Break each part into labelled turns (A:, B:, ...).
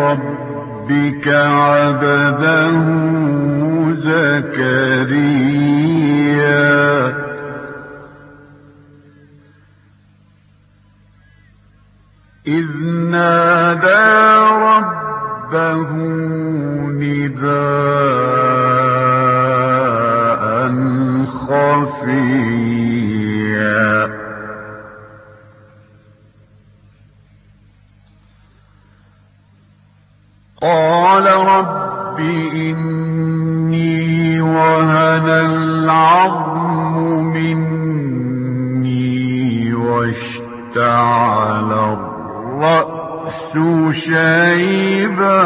A: ربك عبده زكريا. إذ نادى ربه نداء خفيا. قال رب إني وهن العظم مني واشتعل الرأس شيبا.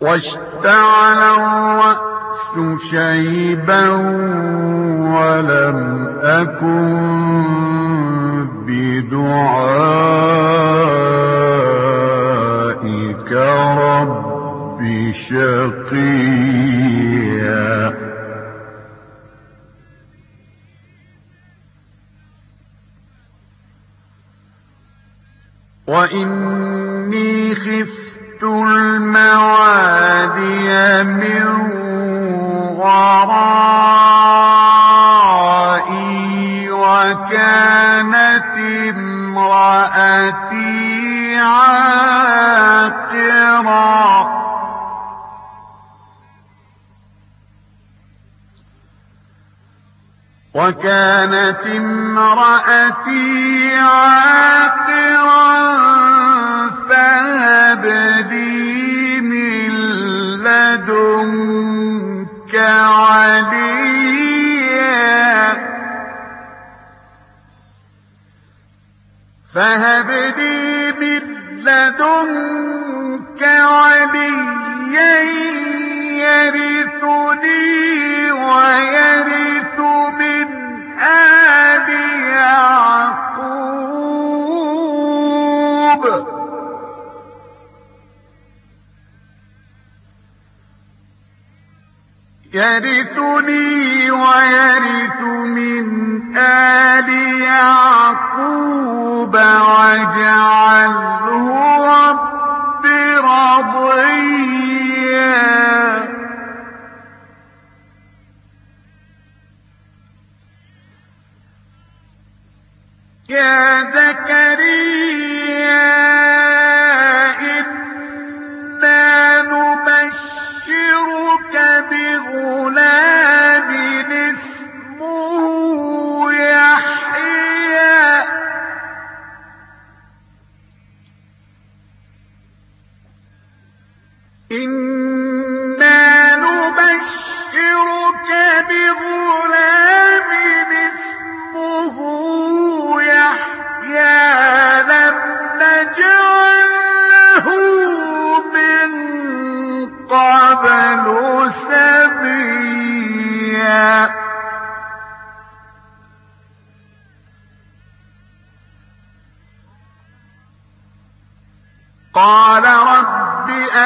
A: واشتعل الرأس شيبا ولم أكن بدعائك رب شقيا. وإني خفت الموالي من عاقرا وكانت امرأتي عاقرا فهب لي من لدنك وليا فهب لي لدنك وليا يرثني ويرث من آل يعقوب. يرثني ويرث من آل يعقوب واجعله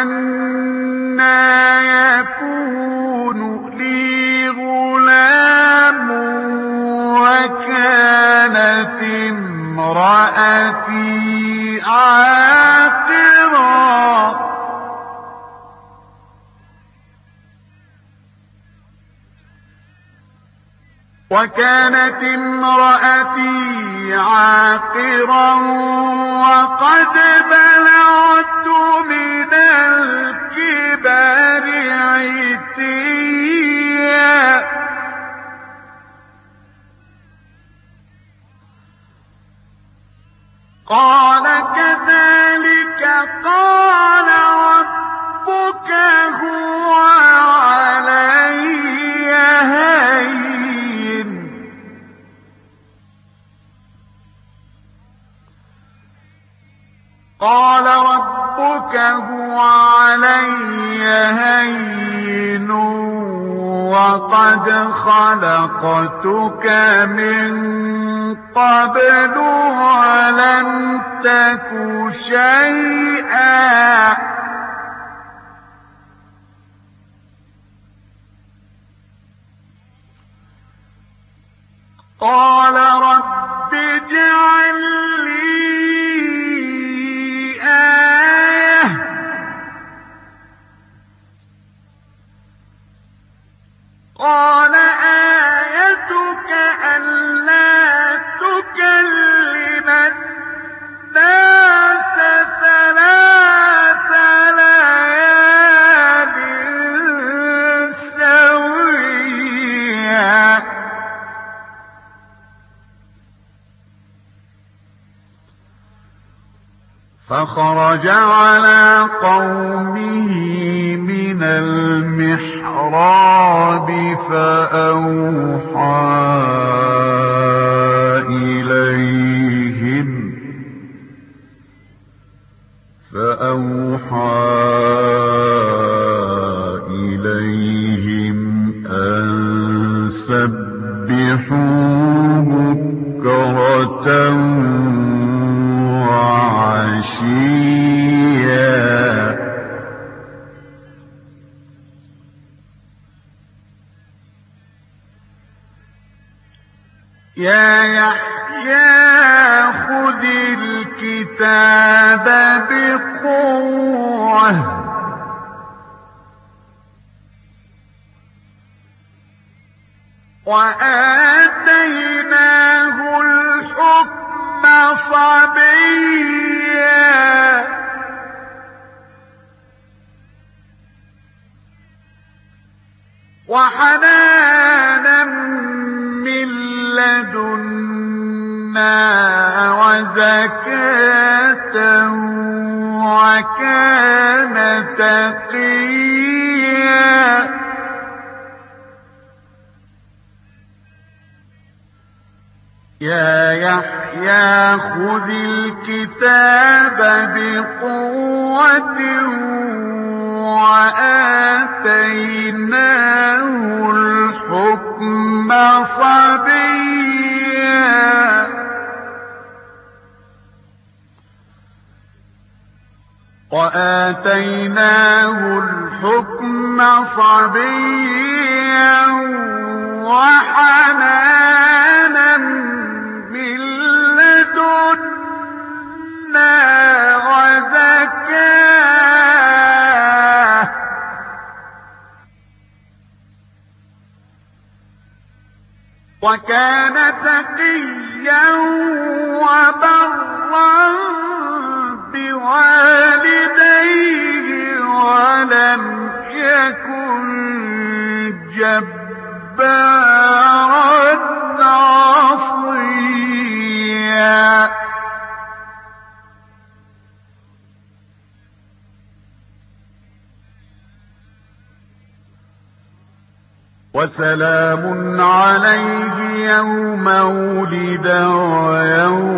A: أنا يكون لي غلام وكانت امرأتي عاقرا وكانت امرأتي عاقرا وقد بلغت الكبار عتيا. قال كذلك قال خلقتك من قبل ولم تك شيئا. على قومه من المحراب فأوحى إليهم فأوحى إليهم أن سبحوا وحنانا من لدنا وزكاة وكان تقيا. يا يحيى خذ الكتاب بقوة وآتيناه الحكم صبيا وآتيناه الحكم صبيا وحنانا وكان تقيا وبرا بوالديه ولم يكن جبارا عصيا. وسلام عليه يوم ولد ويوم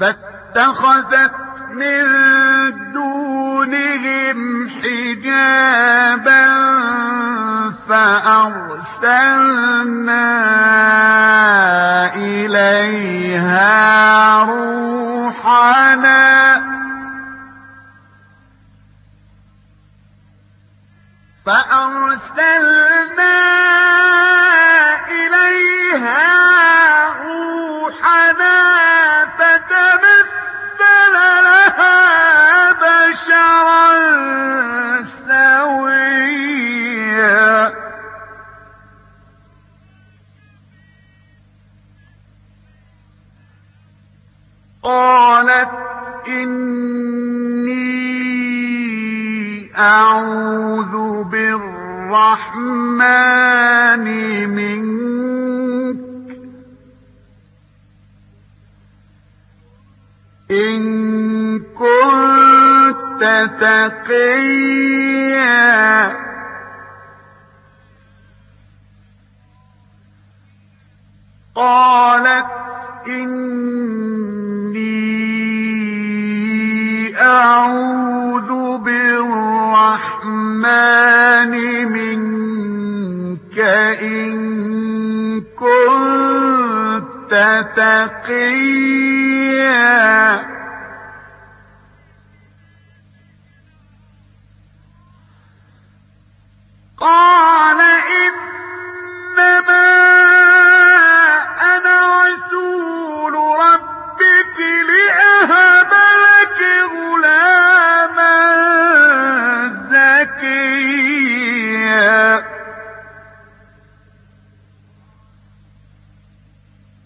A: فاتخذت من دونهم حجابا فأرسلنا إليها روحنا فأرسلنا إليها روحنا فتمثل لها بشرا سويا. قالت إني أعوذ بالرحمن منك. إن كنت تقيا. قالت إني أعوذ بالرحمن منك إن كنت تقيا. قال إنما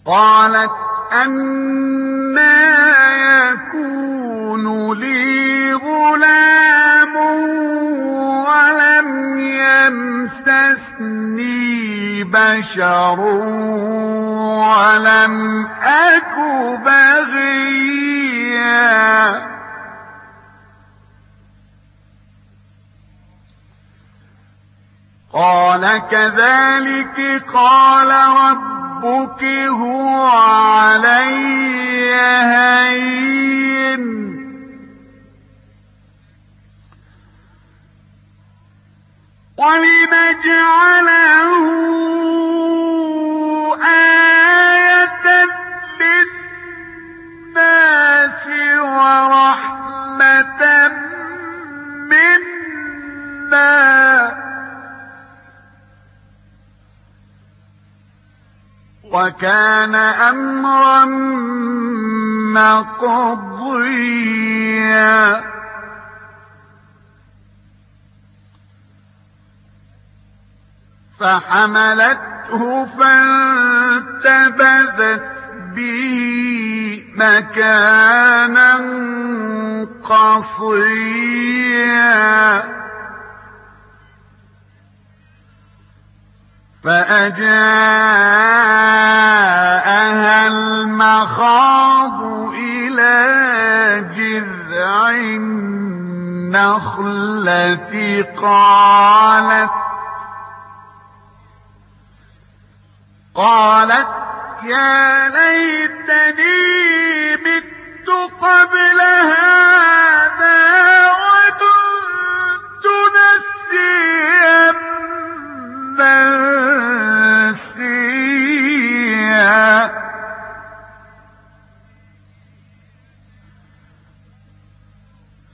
A: قالت أنا يكون لي غلام ولم يمسسني بشر ولم أك بغيا قال كذلك قال ربك هو علي هين. ولنجعله آية للناس ورحمة وكان أمرا مقضيا. فحملته فانتبذت به مكانا قصيا. فأجاءها المخاض إلى جذع النخلة قالت قالت يا ليتني مت قبل هذا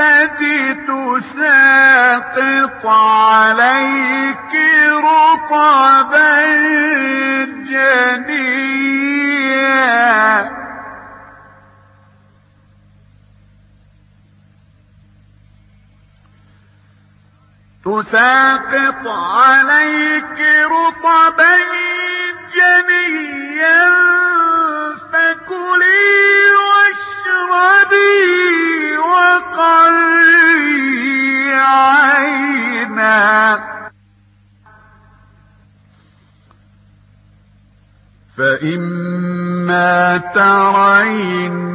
A: النخلة تساقط عليك رطبا جنيا. تساقط عليك رطبا جنيا. فكلي واشربي فإما ترين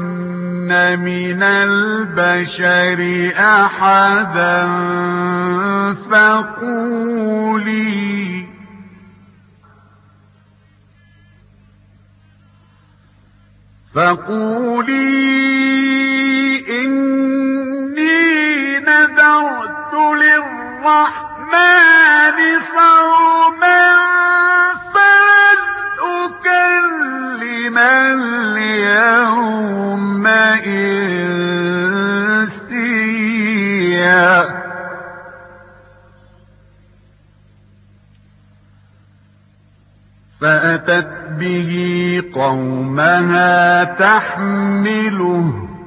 A: مِنَ الْبَشَرِ أَحَدًا فَقُولِي فَقُولِي لِلرَّحْمَٰنِ صَوْمًا فَلَنْ الْيَوْمَ إِنسِيًّا. فَأَتَتْ بِهِ قَوْمَهَا تَحْمِلُهُ ۖ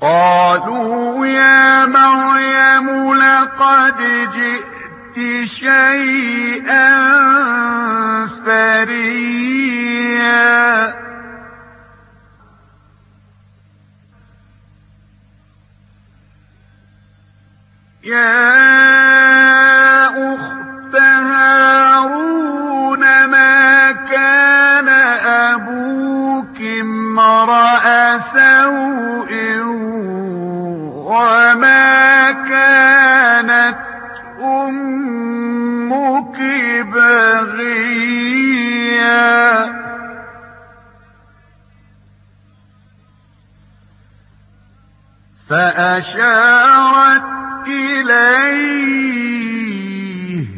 A: قَالُوا يَا مَرْيَمُ لَقَدْ جِئْتِ شَيْئًا فَرِيًّا. يَا فَأَشَارَتْ إِلَيْهِ ۖ.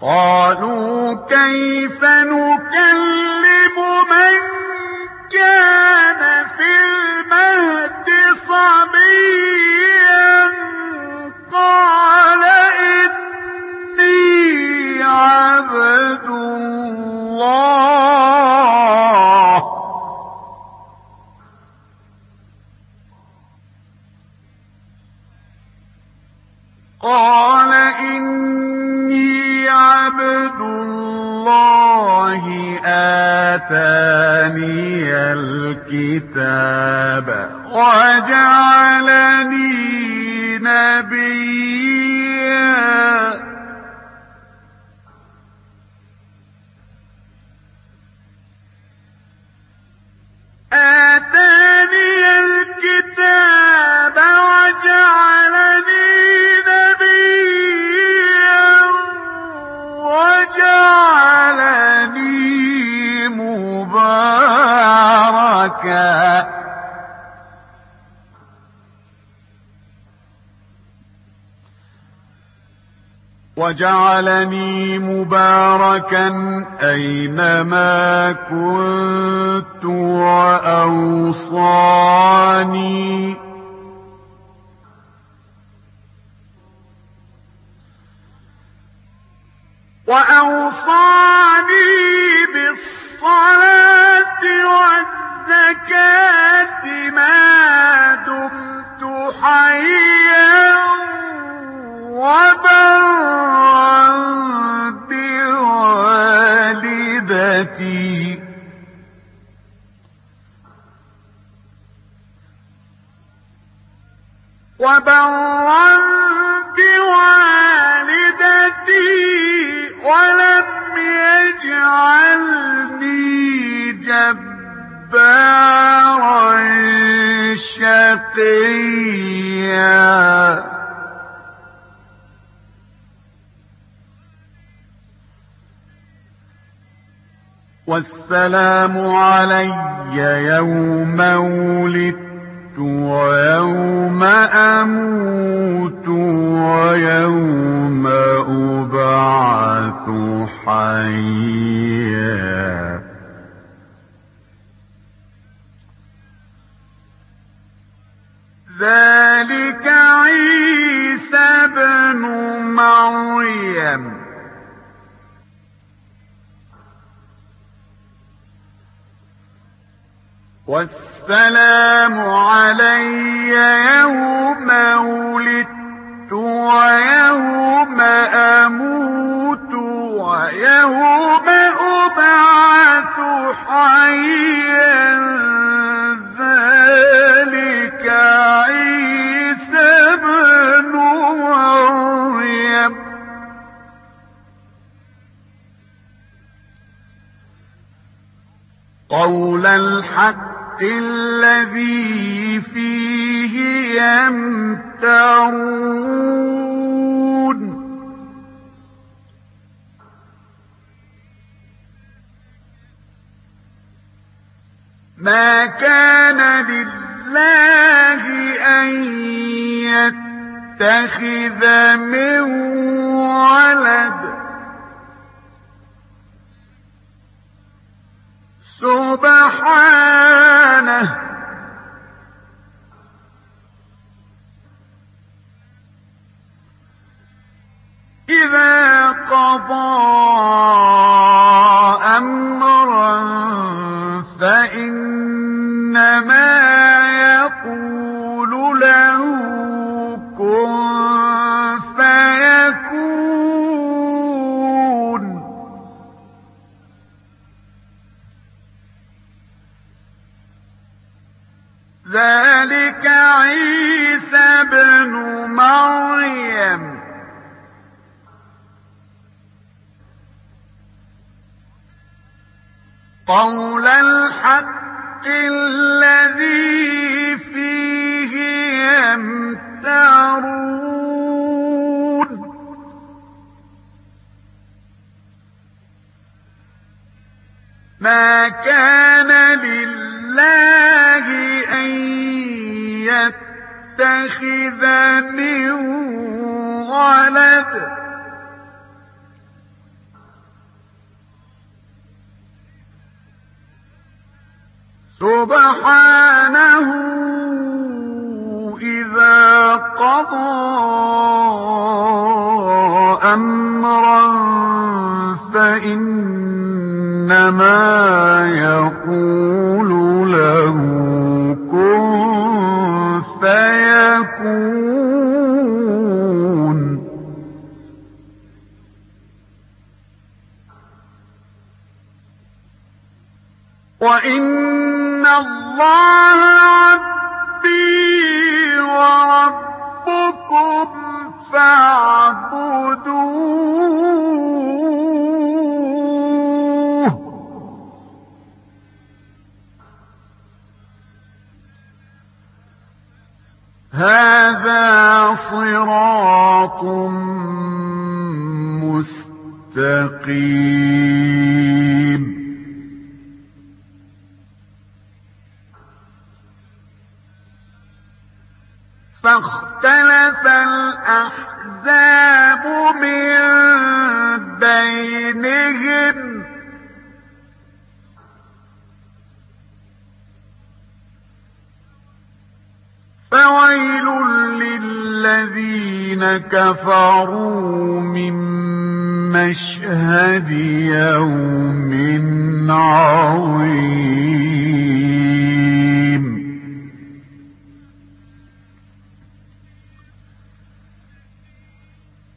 A: قَالُوا كَيْفَ الْكِتَابَ وَجَعَلَنِي نَبِيًّا وَجَعَلَنِي مُبَارَكًا أَيْنَمَا كُنتُ وَأَوْصَانِي. وَأَوْصَانِي بِالصَّلَاةِ وَالزَّكَاةِ مَا دُمْتُ حَيًّا وَبَرًّا بِوَالِدَتِي ۖ وَبَرًّا بِوَالِدَتِي وَلَمْ يَجْعَلْنِي جَبَّارًا شَقِيًّا. وَالسَّلَامُ عَلَيَّ يَوْمَ وُلِدتُّ وَيَوْمَ أَمُوتُ وَيَوْمَ أُبْعَثُ حَيًّا. ذَٰلِكَ عِيسَى ابْنُ مَرْيَمَ. وَالسَّلَامُ عَلَيَّ يَوْمَ وُلِدتُّ وَيَوْمَ أَمُوتُ وَيَوْمَ أُبْعَثُ حَيًّا ۖ قول الحق الذي فيه يمترون. ما كان لله أن يتخذ من ولد سبحانه. إذا قضى قول الحق الذي فيه يمترون. ما كان لله أن يتخذ من ولد سبحانه إذا قضى أمرا فإنما يقول له كن فيكون. وإن الله ربي وربكم فاعبدوه. هذا صراط مستقيم. فاختلف الأحزاب من بينهم. فويل للذين كفروا من مشهد يوم عظيم.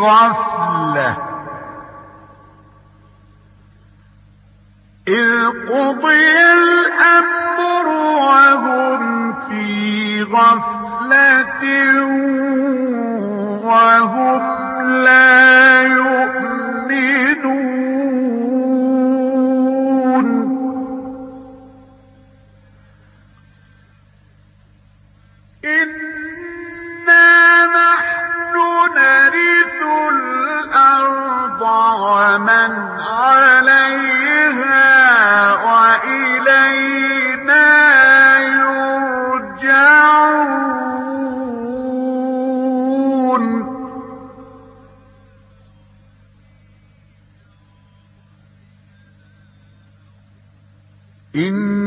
A: غفلة إذ قضي الأمر وهم في غفلة إنا